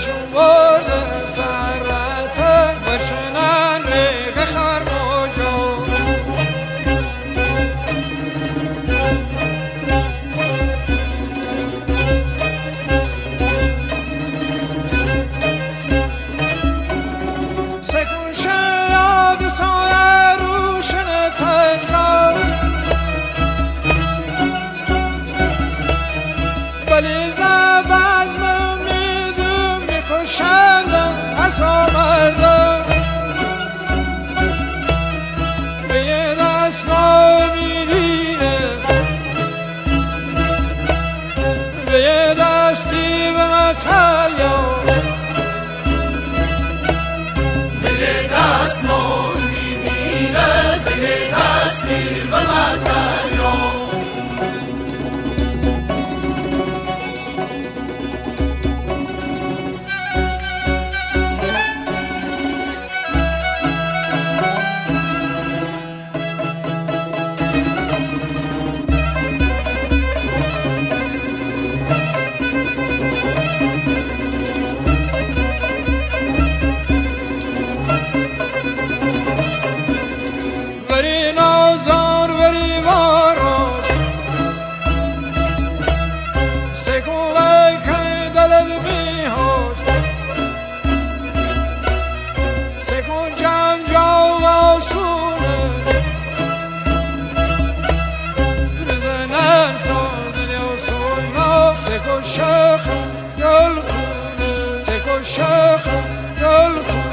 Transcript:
چون برده پس آمردم به یه دست نامیدینه به یه دستی به متلیا به دست نامیدینه به دستی و متریان وری نازار وری واراس سکوه که دلد میهاست سکون جم جاو آسونه. بزنن سازن آسون را سکو شخ گل خونه. سکو شخ گل خونه.